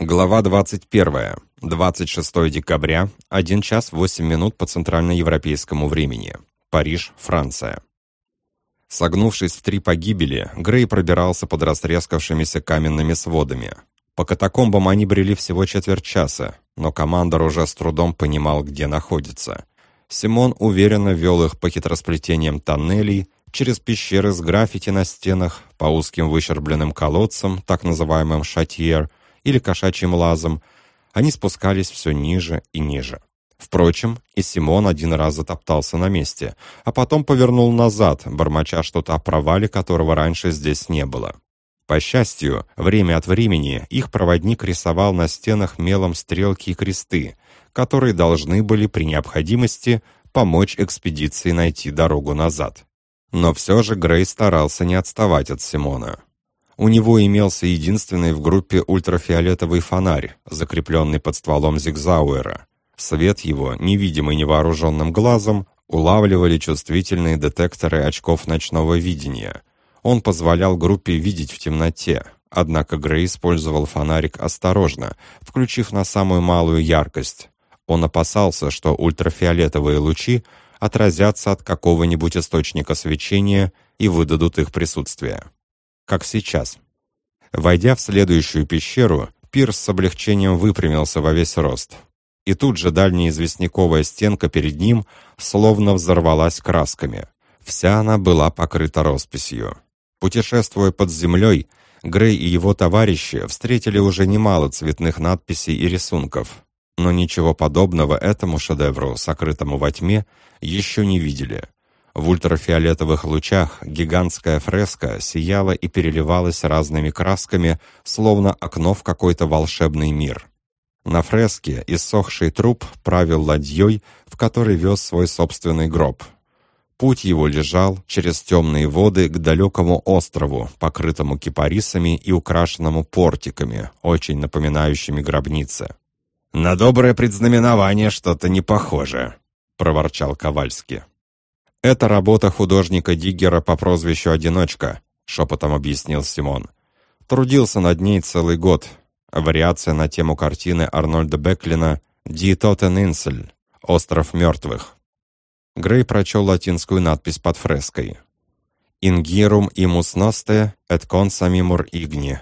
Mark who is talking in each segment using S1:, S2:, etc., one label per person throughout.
S1: Глава 21. 26 декабря, 1 час 8 минут по центральноевропейскому времени. Париж, Франция. Согнувшись в три погибели, Грей пробирался под растрескавшимися каменными сводами. По катакомбам они брели всего четверть часа, но командор уже с трудом понимал, где находится. Симон уверенно вел их по хитросплетениям тоннелей, через пещеры с граффити на стенах, по узким выщербленным колодцам, так называемым «шатьер», или кошачьим лазом, они спускались все ниже и ниже. Впрочем, и Симон один раз затоптался на месте, а потом повернул назад, бормоча что-то о провале, которого раньше здесь не было. По счастью, время от времени их проводник рисовал на стенах мелом стрелки и кресты, которые должны были при необходимости помочь экспедиции найти дорогу назад. Но все же Грей старался не отставать от Симона. У него имелся единственный в группе ультрафиолетовый фонарь, закрепленный под стволом Зигзауэра. Свет его, невидимый невооруженным глазом, улавливали чувствительные детекторы очков ночного видения. Он позволял группе видеть в темноте, однако Грей использовал фонарик осторожно, включив на самую малую яркость. Он опасался, что ультрафиолетовые лучи отразятся от какого-нибудь источника свечения и выдадут их присутствие как сейчас. Войдя в следующую пещеру, Пирс с облегчением выпрямился во весь рост. И тут же дальняя известняковая стенка перед ним словно взорвалась красками. Вся она была покрыта росписью. Путешествуя под землей, Грей и его товарищи встретили уже немало цветных надписей и рисунков, но ничего подобного этому шедевру, сокрытому во тьме, еще не видели. В ультрафиолетовых лучах гигантская фреска сияла и переливалась разными красками, словно окно в какой-то волшебный мир. На фреске иссохший труп правил ладьей, в которой вез свой собственный гроб. Путь его лежал через темные воды к далекому острову, покрытому кипарисами и украшенному портиками, очень напоминающими гробницы. «На доброе предзнаменование что-то не похоже», — проворчал Ковальский. «Это работа художника Диггера по прозвищу «Одиночка», — шепотом объяснил Симон. Трудился над ней целый год. Вариация на тему картины Арнольда Беклина «Ди Тотен Инсель» «Остров мертвых». Грей прочел латинскую надпись под фреской. «Ингирум имус носте et consамимур игни».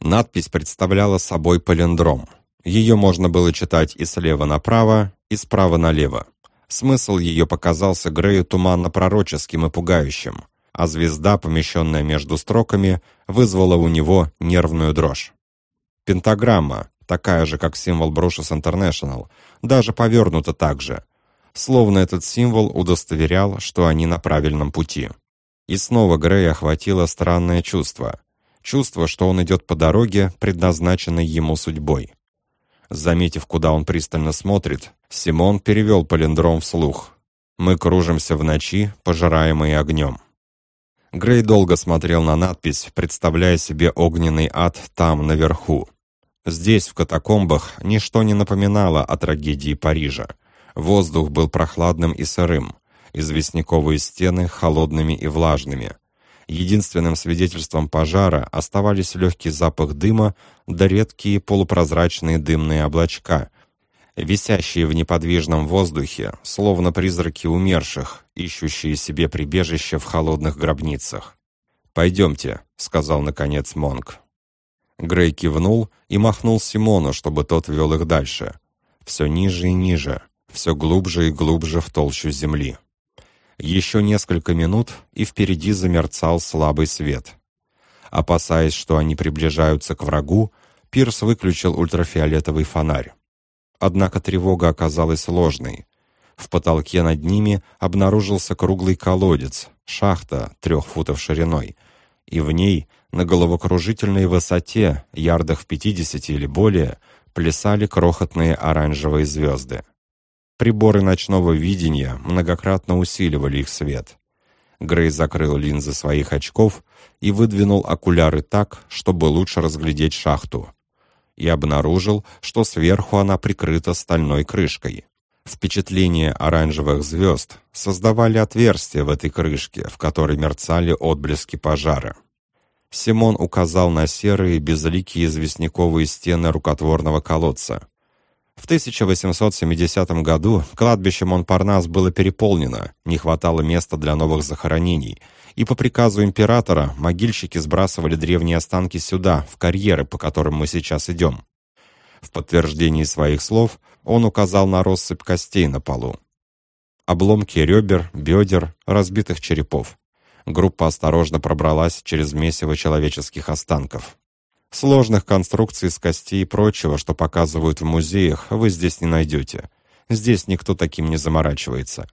S1: Надпись представляла собой палиндром. Ее можно было читать и слева направо, и справа налево. Смысл ее показался Грею туманно-пророческим и пугающим, а звезда, помещенная между строками, вызвала у него нервную дрожь. Пентаграмма, такая же, как символ Брушес Интернешнл, даже повернута так же, словно этот символ удостоверял, что они на правильном пути. И снова Грея охватило странное чувство. Чувство, что он идет по дороге, предназначенной ему судьбой. Заметив, куда он пристально смотрит, Симон перевел палиндром вслух. «Мы кружимся в ночи, пожираемые огнем». Грей долго смотрел на надпись, представляя себе огненный ад там, наверху. Здесь, в катакомбах, ничто не напоминало о трагедии Парижа. Воздух был прохладным и сырым, известняковые стены холодными и влажными. Единственным свидетельством пожара оставались легкий запах дыма да редкие полупрозрачные дымные облачка, висящие в неподвижном воздухе, словно призраки умерших, ищущие себе прибежище в холодных гробницах. «Пойдемте», — сказал наконец Монг. Грей кивнул и махнул Симону, чтобы тот вел их дальше. Все ниже и ниже, все глубже и глубже в толщу земли. Еще несколько минут, и впереди замерцал слабый свет. Опасаясь, что они приближаются к врагу, Пирс выключил ультрафиолетовый фонарь. Однако тревога оказалась ложной. В потолке над ними обнаружился круглый колодец, шахта трех футов шириной, и в ней, на головокружительной высоте, ярдах в пятидесяти или более, плясали крохотные оранжевые звезды. Приборы ночного видения многократно усиливали их свет. Грей закрыл линзы своих очков и выдвинул окуляры так, чтобы лучше разглядеть шахту. И обнаружил, что сверху она прикрыта стальной крышкой. Впечатление оранжевых звезд создавали отверстия в этой крышке, в которой мерцали отблески пожара. Симон указал на серые, безликие известняковые стены рукотворного колодца. В 1870 году кладбище Монпарнас было переполнено, не хватало места для новых захоронений, и по приказу императора могильщики сбрасывали древние останки сюда, в карьеры, по которым мы сейчас идем. В подтверждении своих слов он указал на россыпь костей на полу. Обломки ребер, бедер, разбитых черепов. Группа осторожно пробралась через месиво человеческих останков. Сложных конструкций из костей и прочего, что показывают в музеях, вы здесь не найдете. Здесь никто таким не заморачивается.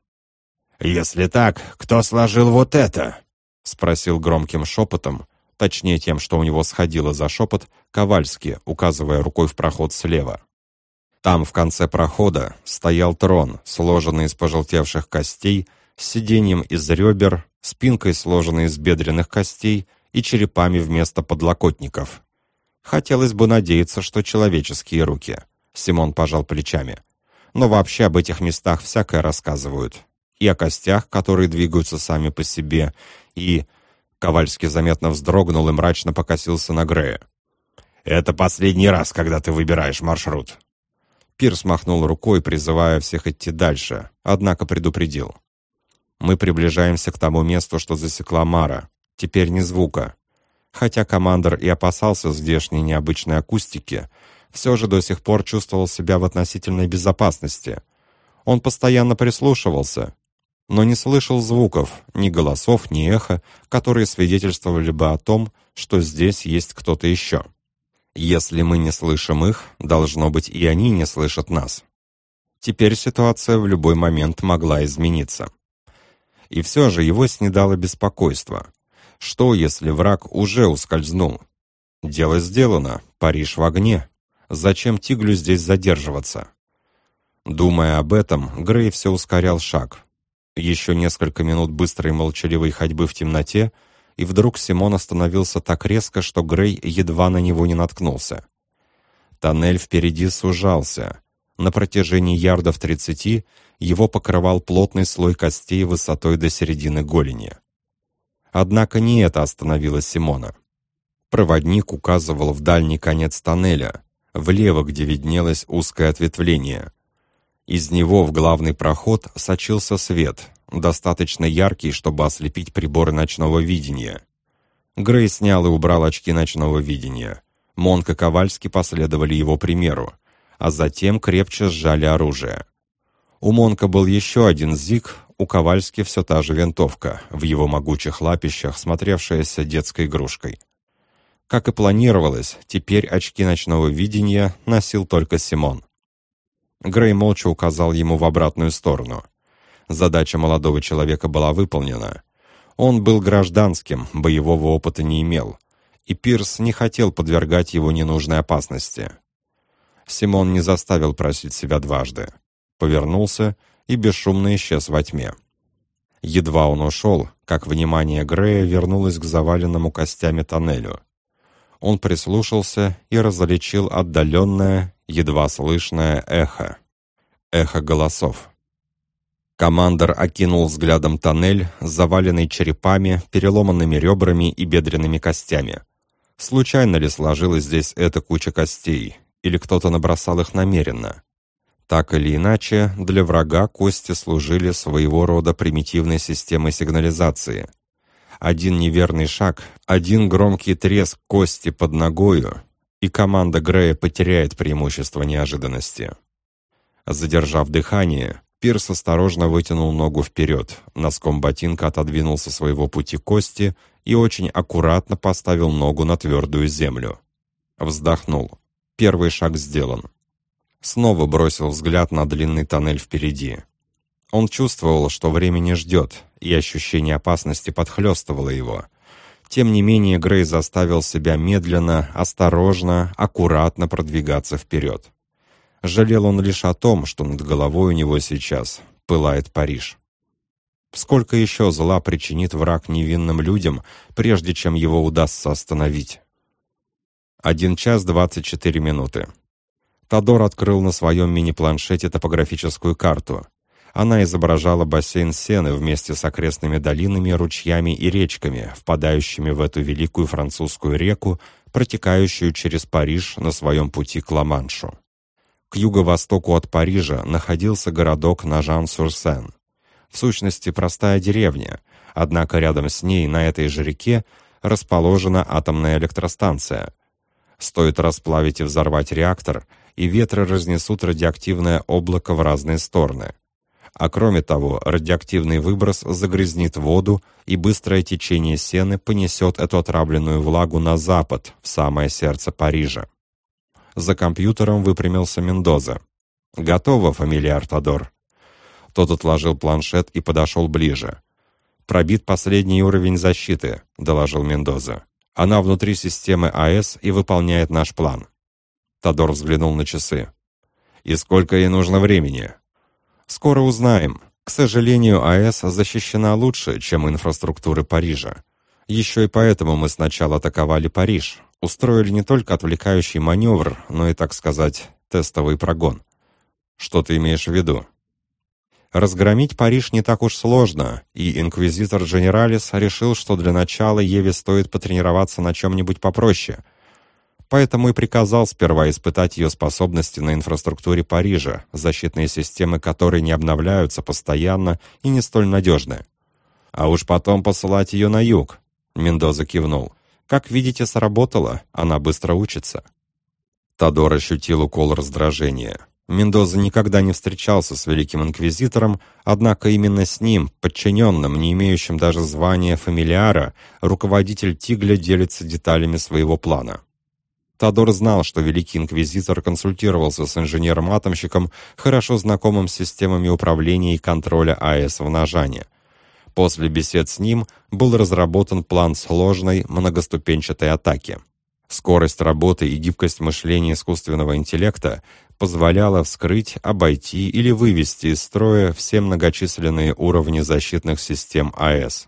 S2: «Если так, кто сложил вот это?»
S1: — спросил громким шепотом, точнее тем, что у него сходило за шепот, Ковальский, указывая рукой в проход слева. Там, в конце прохода, стоял трон, сложенный из пожелтевших костей, с сиденьем из ребер, спинкой, сложенной из бедренных костей и черепами вместо подлокотников. Хотелось бы надеяться, что человеческие руки. Симон пожал плечами. Но вообще об этих местах всякое рассказывают. И о костях, которые двигаются сами по себе, и... Ковальский заметно вздрогнул и мрачно покосился на Грея.
S2: «Это последний раз, когда ты выбираешь маршрут».
S1: Пирс махнул рукой, призывая всех идти дальше, однако предупредил. «Мы приближаемся к тому месту, что засекла Мара. Теперь ни звука. Хотя командор и опасался здешней необычной акустики, все же до сих пор чувствовал себя в относительной безопасности. Он постоянно прислушивался, но не слышал звуков, ни голосов, ни эха, которые свидетельствовали бы о том, что здесь есть кто-то еще. Если мы не слышим их, должно быть и они не слышат нас. Теперь ситуация в любой момент могла измениться. И все же его снедало беспокойство. Что, если враг уже ускользнул? Дело сделано, Париж в огне. Зачем Тиглю здесь задерживаться? Думая об этом, Грей все ускорял шаг, еще несколько минут быстрой молчаливой ходьбы в темноте, и вдруг Симон остановился так резко, что Грей едва на него не наткнулся. Тоннель впереди сужался. На протяжении ярдов тридцати его покрывал плотный слой костей высотой до середины голени. Однако не это остановило Симона. Проводник указывал в дальний конец тоннеля, влево, где виднелось узкое ответвление — из него в главный проход сочился свет, достаточно яркий, чтобы ослепить приборы ночного видения. Грей снял и убрал очки ночного видения. Монк и Ковальский последовали его примеру, а затем крепче сжали оружие. У Монка был еще один зиг, у Ковальски все та же винтовка, в его могучих лапищах, смотревшаяся детской игрушкой. Как и планировалось, теперь очки ночного видения носил только Симон. Грей молча указал ему в обратную сторону. Задача молодого человека была выполнена. Он был гражданским, боевого опыта не имел, и Пирс не хотел подвергать его ненужной опасности. Симон не заставил просить себя дважды. Повернулся и бесшумно исчез во тьме. Едва он ушел, как внимание Грея вернулось к заваленному костями тоннелю. Он прислушался и различил отдаленное, едва слышное эхо. Эхо голосов. Командор окинул взглядом тоннель, заваленный черепами, переломанными ребрами и бедренными костями. Случайно ли сложилась здесь эта куча костей, или кто-то набросал их намеренно? Так или иначе, для врага кости служили своего рода примитивной системой сигнализации. Один неверный шаг, один громкий треск кости под ногою, и команда Грея потеряет преимущество неожиданности. Задержав дыхание, Пирс осторожно вытянул ногу вперед, носком ботинка отодвинул со своего пути кости и очень аккуратно поставил ногу на твердую землю. Вздохнул. Первый шаг сделан. Снова бросил взгляд на длинный тоннель впереди. Он чувствовал, что время не ждет, и ощущение опасности подхлестывало его — тем не менее, Грей заставил себя медленно, осторожно, аккуратно продвигаться вперед. Жалел он лишь о том, что над головой у него сейчас пылает Париж. Сколько еще зла причинит враг невинным людям, прежде чем его удастся остановить? Один час двадцать четыре минуты. Тодор открыл на своем мини-планшете топографическую карту. Она изображала бассейн Сены вместе с окрестными долинами, ручьями и речками, впадающими в эту великую французскую реку, протекающую через Париж на своем пути к Ла-Маншу. К юго-востоку от Парижа находился городок Нажан-Сур-Сен. В сущности, простая деревня, однако рядом с ней, на этой же реке, расположена атомная электростанция. Стоит расплавить и взорвать реактор, и ветры разнесут радиоактивное облако в разные стороны. А кроме того, радиоактивный выброс загрязнит воду, и быстрое течение сены понесет эту отравленную влагу на запад, в самое сердце Парижа. За компьютером выпрямился Мендоза. «Готово, фамилия Тодор». Тот отложил планшет и подошел ближе. «Пробит последний уровень защиты», — доложил Мендоза. «Она внутри системы АЭС и выполняет наш план». Тодор взглянул на часы. «И сколько ей нужно времени?» «Скоро узнаем. К сожалению, АЭС защищена лучше, чем инфраструктуры Парижа. Еще и поэтому мы сначала атаковали Париж, устроили не только отвлекающий маневр, но и, так сказать, тестовый прогон. Что ты имеешь в виду? Разгромить Париж не так уж сложно, и инквизитор Дженералис решил, что для начала Еве стоит потренироваться на чем-нибудь попроще. Поэтому и приказал сперва испытать ее способности на инфраструктуре Парижа, защитные системы которой не обновляются постоянно и не столь надежны. А уж потом посылать ее на юг, Мендоза кивнул. Как видите, сработало, она быстро учится. Тодор ощутил укол раздражения. Мендоза никогда не встречался с Великим Инквизитором, однако именно с ним, подчиненным, не имеющим даже звания фамилиара, руководитель Тигля делится деталями своего плана. Тодор знал, что Великий Инквизитор консультировался с инженером-атомщиком, хорошо знакомым с системами управления и контроля АЭС в Нажане – После бесед с ним был разработан план сложной многоступенчатой атаки. Скорость работы и гибкость мышления искусственного интеллекта позволяла вскрыть, обойти или вывести из строя все многочисленные уровни защитных систем АЭС.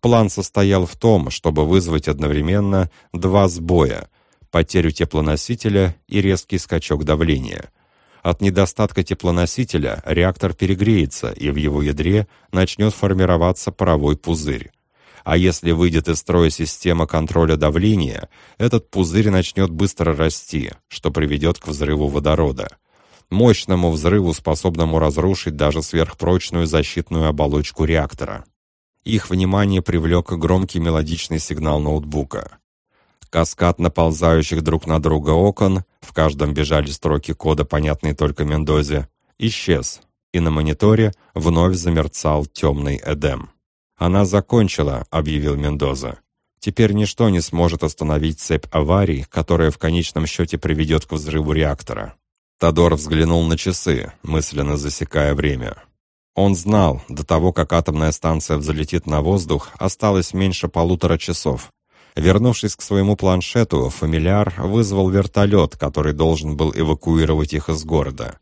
S1: План состоял в том, чтобы вызвать одновременно два сбоя – потерю теплоносителя и резкий скачок давления – от недостатка теплоносителя реактор перегреется, и в его ядре начнет формироваться паровой пузырь. А если выйдет из строя система контроля давления, этот пузырь начнет быстро расти, что приведет к взрыву водорода. Мощному взрыву, способному разрушить даже сверхпрочную защитную оболочку реактора. Их внимание привлек громкий мелодичный сигнал ноутбука. Каскад наползающих друг на друга окон, в каждом бежали строки кода, понятные только Мендозе, исчез, и на мониторе вновь замерцал темный Эдем. «Она закончила», — объявил Мендоза. «Теперь ничто не сможет остановить цепь аварий, которая в конечном счете приведет к взрыву реактора». Тодор взглянул на часы, мысленно засекая время. Он знал, до того, как атомная станция взлетит на воздух, осталось меньше полутора часов. Вернувшись к своему планшету, фамильяр вызвал вертолет, который должен был эвакуировать их из города.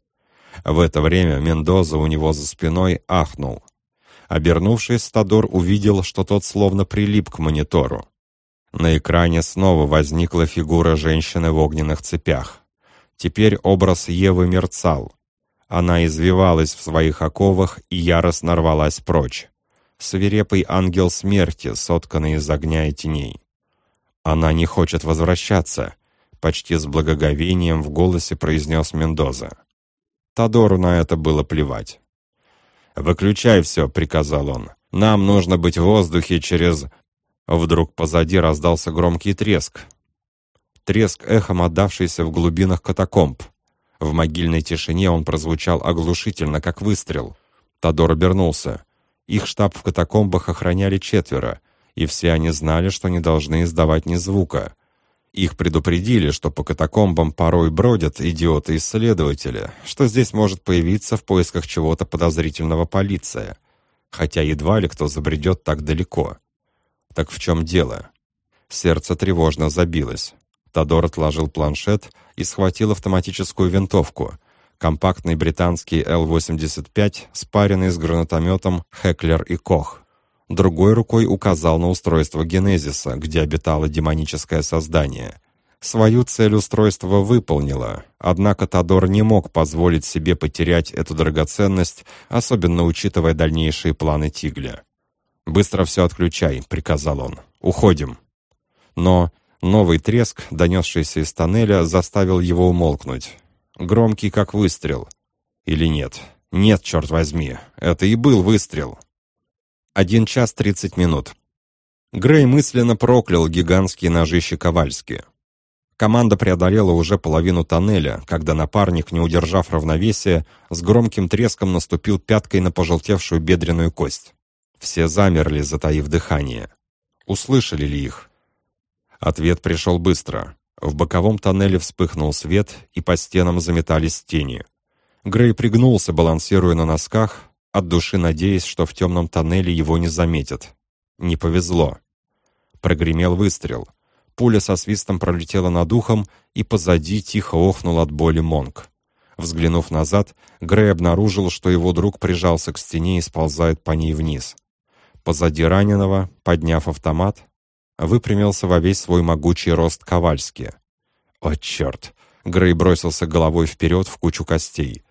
S1: В это время Мендоза у него за спиной ахнул. Обернувшись, Стадор увидел, что тот словно прилип к монитору. На экране снова возникла фигура женщины в огненных цепях. Теперь образ Евы мерцал. Она извивалась в своих оковах и яростно рвалась прочь. Свирепый ангел смерти, сотканный из огня и теней. «Она не хочет возвращаться», — почти с благоговением в голосе произнес Мендоза. Тодору на это было плевать. «Выключай все», — приказал он. «Нам нужно быть в воздухе через...» Вдруг позади раздался громкий треск. Треск эхом отдавшийся в глубинах катакомб. В могильной тишине он прозвучал оглушительно, как выстрел. Тодор обернулся. Их штаб в катакомбах охраняли четверо и все они знали, что не должны издавать ни звука. Их предупредили, что по катакомбам порой бродят идиоты-исследователи, что здесь может появиться в поисках чего-то подозрительного полиция, хотя едва ли кто забредет так далеко. Так в чем дело? Сердце тревожно забилось. Тодор отложил планшет и схватил автоматическую винтовку, компактный британский Л-85, спаренный с гранатометом «Хеклер и Кох» другой рукой указал на устройство Генезиса, где обитало демоническое создание. Свою цель устройство выполнило, однако Тодор не мог позволить себе потерять эту драгоценность, особенно учитывая дальнейшие планы Тигля. «Быстро все отключай», — приказал он. «Уходим». Но новый треск, донесшийся из тоннеля, заставил его умолкнуть. Громкий, как выстрел. Или нет? Нет, черт возьми, это и был выстрел. Один час тридцать минут. Грей мысленно проклял гигантские ножища Ковальски. Команда преодолела уже половину тоннеля, когда напарник, не удержав равновесия, с громким треском наступил пяткой на пожелтевшую бедренную кость. Все замерли, затаив дыхание. Услышали ли их? Ответ пришел быстро. В боковом тоннеле вспыхнул свет, и по стенам заметались тени. Грей пригнулся, балансируя на носках, от души надеясь, что в темном тоннеле его не заметят. Не повезло. Прогремел выстрел — Пуля со свистом пролетела над ухом, и позади тихо охнул от боли Монг. Взглянув назад, Грей обнаружил, что его друг прижался к стене и сползает по ней вниз. Позади раненого, подняв автомат, выпрямился во весь свой могучий рост Ковальски. «О, черт!» Грей бросился головой вперед в кучу костей.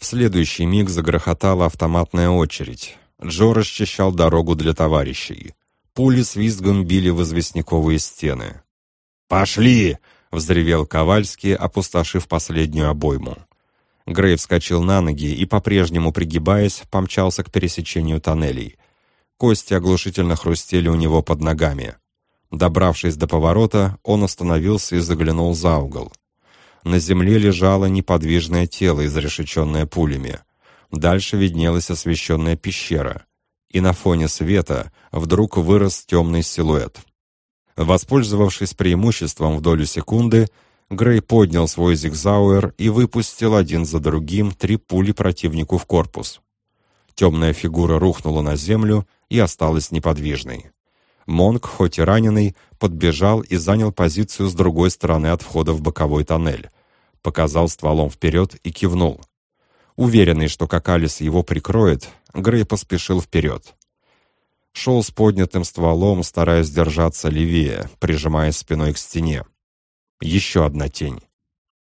S1: В следующий миг загрохотала автоматная очередь. Джо расчищал дорогу для товарищей. Пули с визгом били в известняковые стены. «Пошли!» — взревел Ковальский, опустошив последнюю обойму. Грей вскочил на ноги и, по-прежнему пригибаясь, помчался к пересечению тоннелей. Кости оглушительно хрустели у него под ногами. Добравшись до поворота, он остановился и заглянул за угол. На земле лежало неподвижное тело, изрешеченное пулями. Дальше виднелась освещенная пещера. И на фоне света вдруг вырос темный силуэт. Воспользовавшись преимуществом в долю секунды, Грей поднял свой зигзауэр и выпустил один за другим три пули противнику в корпус. Темная фигура рухнула на землю и осталась неподвижной. Монк, хоть и раненый, подбежал и занял позицию с другой стороны от входа в боковой тоннель. Показал стволом вперед и кивнул. Уверенный, что Какалис его прикроет, Грей поспешил вперед шел с поднятым стволом, стараясь держаться левее, прижимая спиной к стене. Еще одна тень.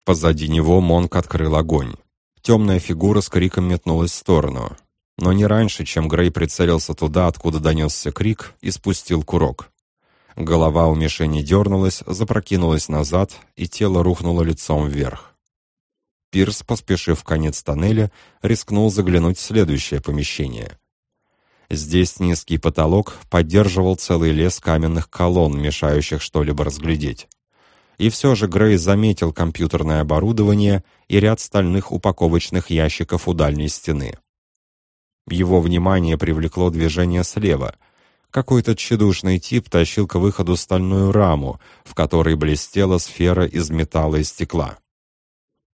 S1: Позади него Монк открыл огонь. Темная фигура с криком метнулась в сторону. Но не раньше, чем Грей прицелился туда, откуда донесся крик, и спустил курок. Голова у мишени дернулась, запрокинулась назад, и тело рухнуло лицом вверх. Пирс, поспешив в конец тоннеля, рискнул заглянуть в следующее помещение — Здесь низкий потолок поддерживал целый лес каменных колонн, мешающих что-либо разглядеть. И все же Грей заметил компьютерное оборудование и ряд стальных упаковочных ящиков у дальней стены. Его внимание привлекло движение слева. Какой-то тщедушный тип тащил к выходу стальную раму, в которой блестела сфера из металла и стекла.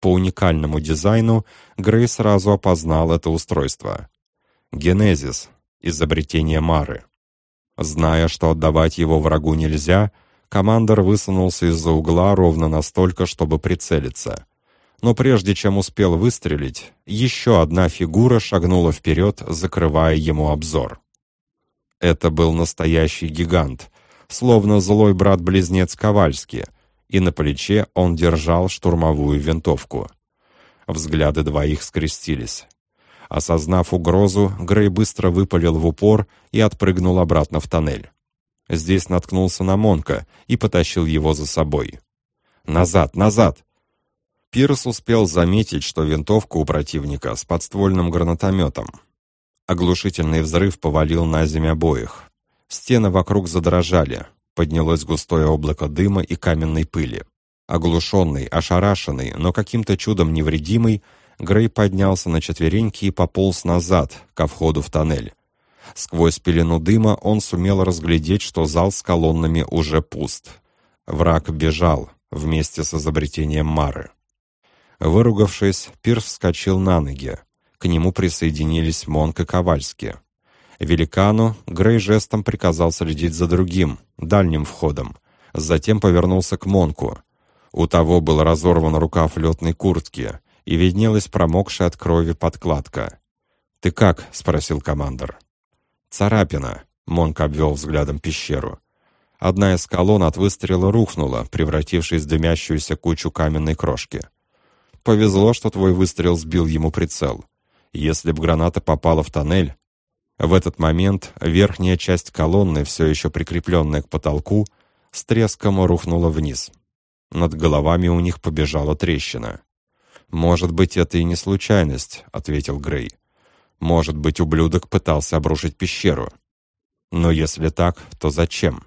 S1: По уникальному дизайну Грей сразу опознал это устройство. Генезис, изобретение Мары. Зная, что отдавать его врагу нельзя, командор высунулся из-за угла ровно настолько, чтобы прицелиться. Но прежде чем успел выстрелить, еще одна фигура шагнула вперед, закрывая ему обзор. Это был настоящий гигант, словно злой брат-близнец Ковальски, и на плече он держал штурмовую винтовку. Взгляды двоих скрестились. Осознав угрозу, Грей быстро выпалил в упор и отпрыгнул обратно в тоннель. Здесь наткнулся на Монка и потащил его за собой. «Назад! Назад!» Пирс успел заметить, что винтовка у противника с подствольным гранатометом. Оглушительный взрыв повалил на землю обоих. Стены вокруг задрожали, поднялось густое облако дыма и каменной пыли. Оглушенный, ошарашенный, но каким-то чудом невредимый, Грей поднялся на четвереньки и пополз назад, ко входу в тоннель. Сквозь пелену дыма он сумел разглядеть, что зал с колоннами уже пуст. Враг бежал вместе с изобретением Мары. Выругавшись, Пирс вскочил на ноги. К нему присоединились Монк и Ковальски. Великану Грей жестом приказал следить за другим, дальним входом. Затем повернулся к Монку. У того был разорван рукав летной куртки, и виднелась промокшая от крови подкладка. «Ты как?» — спросил командор. «Царапина», — Монк обвел взглядом пещеру. Одна из колонн от выстрела рухнула, превратившись в дымящуюся кучу каменной крошки. Повезло, что твой выстрел сбил ему прицел. Если б граната попала в тоннель... В этот момент верхняя часть колонны, все еще прикрепленная к потолку, с треском рухнула вниз. Над головами у них побежала трещина. «Может быть, это и не случайность», — ответил Грей. «Может быть, ублюдок пытался обрушить пещеру. Но если так, то зачем?»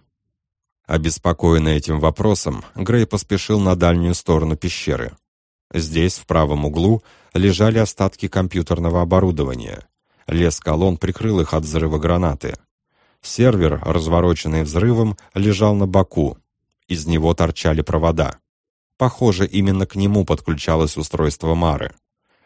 S1: Обеспокоенный этим вопросом, Грей поспешил на дальнюю сторону пещеры. Здесь, в правом углу, лежали остатки компьютерного оборудования. Лес колонн прикрыл их от взрыва гранаты. Сервер, развороченный взрывом, лежал на боку. Из него торчали провода. Похоже, именно к нему подключалось устройство Мары.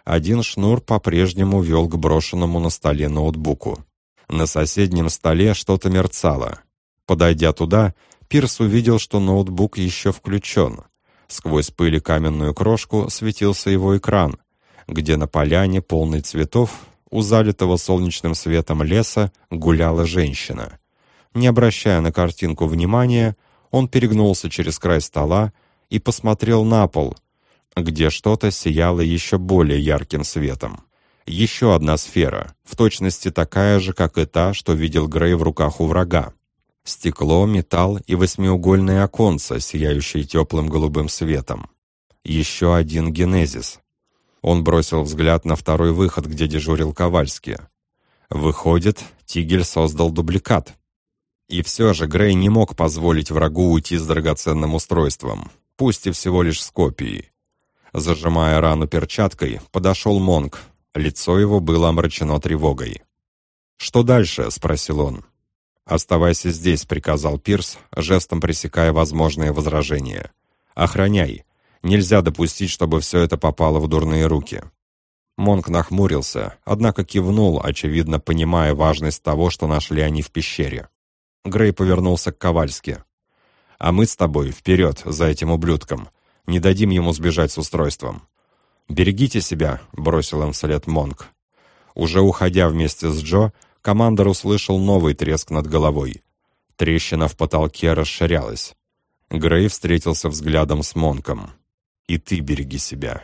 S1: Один шнур по-прежнему вел к брошенному на столе ноутбуку. На соседнем столе что-то мерцало. Подойдя туда, Пирс увидел, что ноутбук еще включен. Сквозь пыль и каменную крошку светился его экран, где на поляне, полной цветов, у залитого солнечным светом леса гуляла женщина. Не обращая на картинку внимания, он перегнулся через край стола и посмотрел на пол, где что-то сияло еще более ярким светом. Еще одна сфера, в точности такая же, как и та, что видел Грей в руках у врага. Стекло, металл и восьмиугольные оконца, сияющие теплым голубым светом. Еще один генезис. Он бросил взгляд на второй выход, где дежурил Ковальский. Выходит, Тигель создал дубликат. И все же Грей не мог позволить врагу уйти с драгоценным устройством, пусть и всего лишь с копией. Зажимая рану перчаткой, подошел Монг. Лицо его было омрачено тревогой. «Что дальше?» — спросил он. «Оставайся здесь», — приказал Пирс, жестом пресекая возможные возражения. «Охраняй. Нельзя допустить, чтобы все это попало в дурные руки». Монк нахмурился, однако кивнул, очевидно понимая важность того, что нашли они в пещере. Грей повернулся к Ковальски. «А мы с тобой вперед за этим ублюдком. Не дадим ему сбежать с устройством». «Берегите себя», — бросил им вслед Монк. Уже уходя вместе с Джо, командор услышал новый треск над головой. Трещина в потолке расширялась. Грей встретился взглядом с Монком. «И ты береги себя».